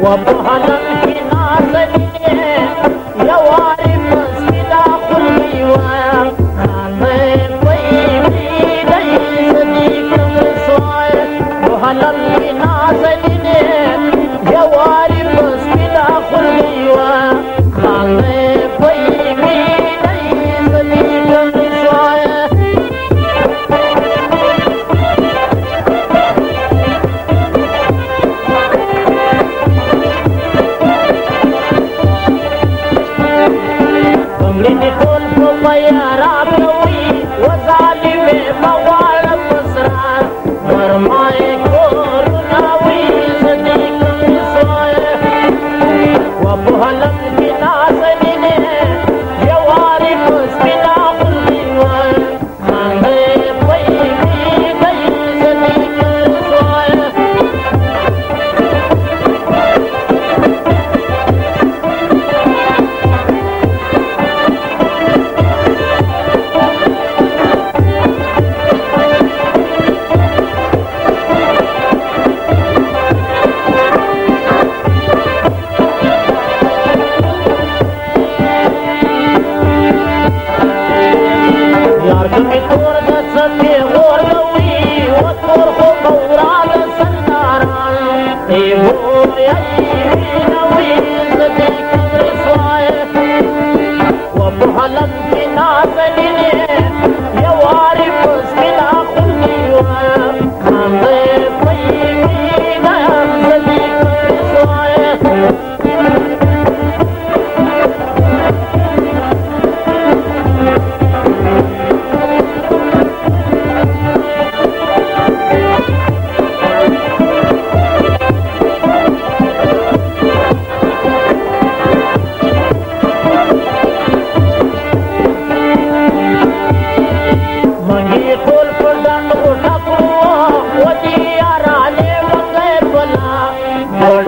我不怕冷。हला Lord.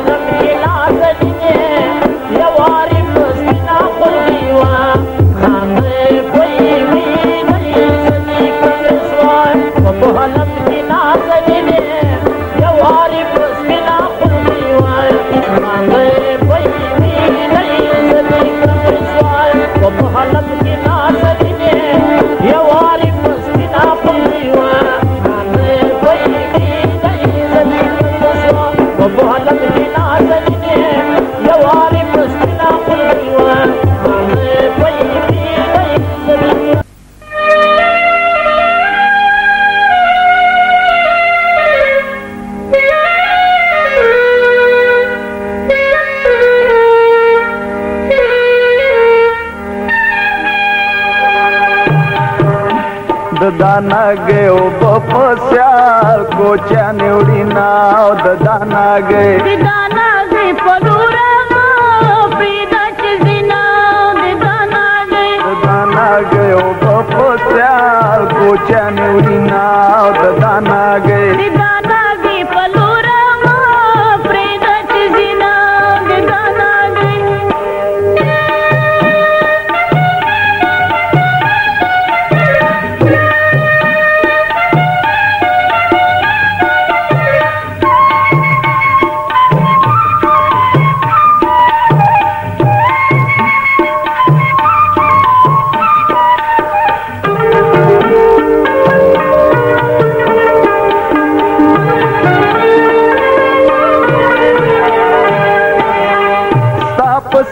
दानागे ओ बपस्या कोच्या निवडी नाव दानागे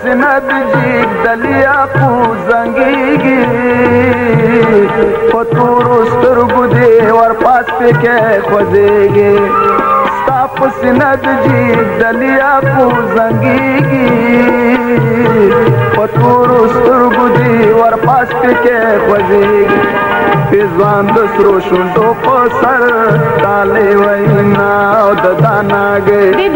سینه بجیگ دلیا پو زنگیگی پا تورو سترگو دی ور پاس پی که خوزیگی ستا پا سینه بجیگ دلیا پو زنگیگی پا تورو سترگو دی ور پاس پی که خوزیگی پی زوان دسرو شندو پا سر دالی وینا او ددانا گی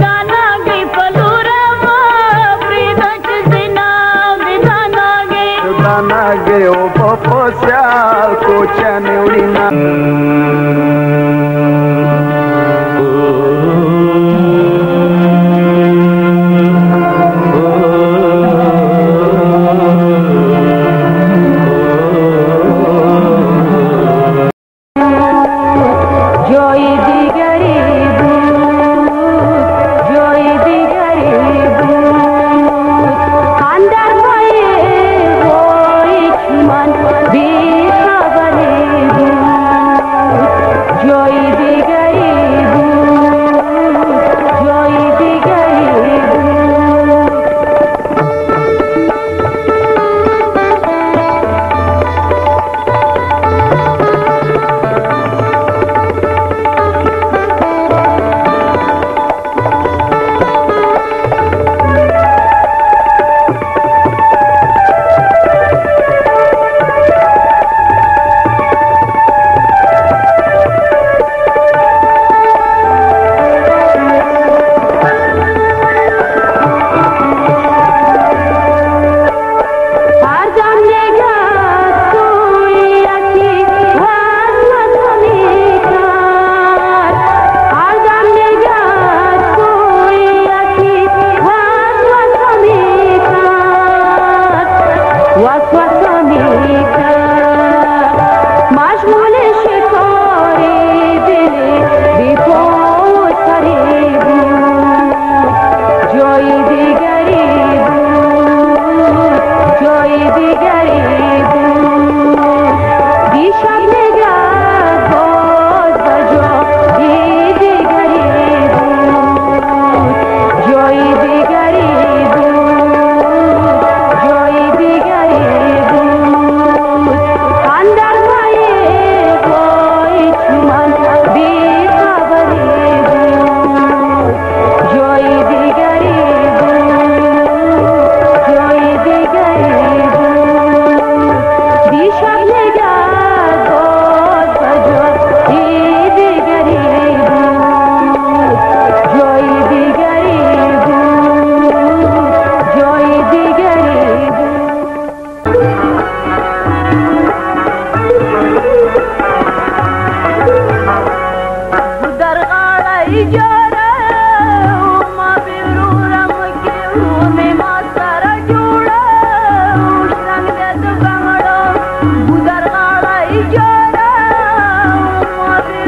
ನನಗೆ ಒಬ್ಬ ಶಾಲ್ ಕೋಚ ನೋಡಿ